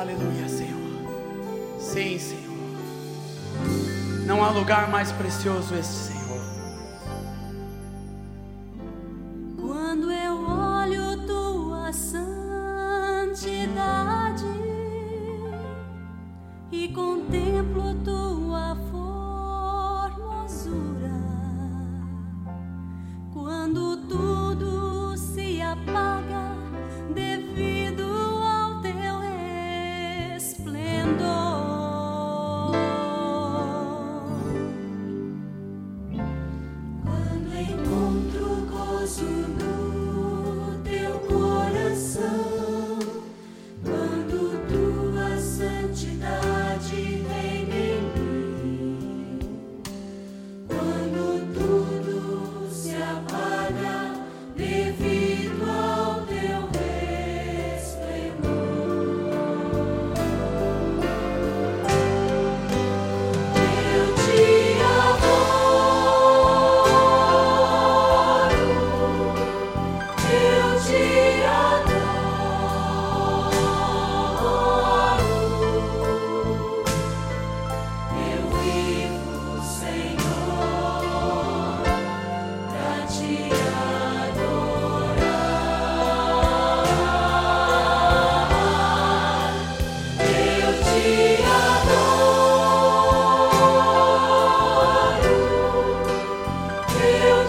Aleluia, Senhor. Sim, Senhor. Não há lugar mais precioso este, Senhor.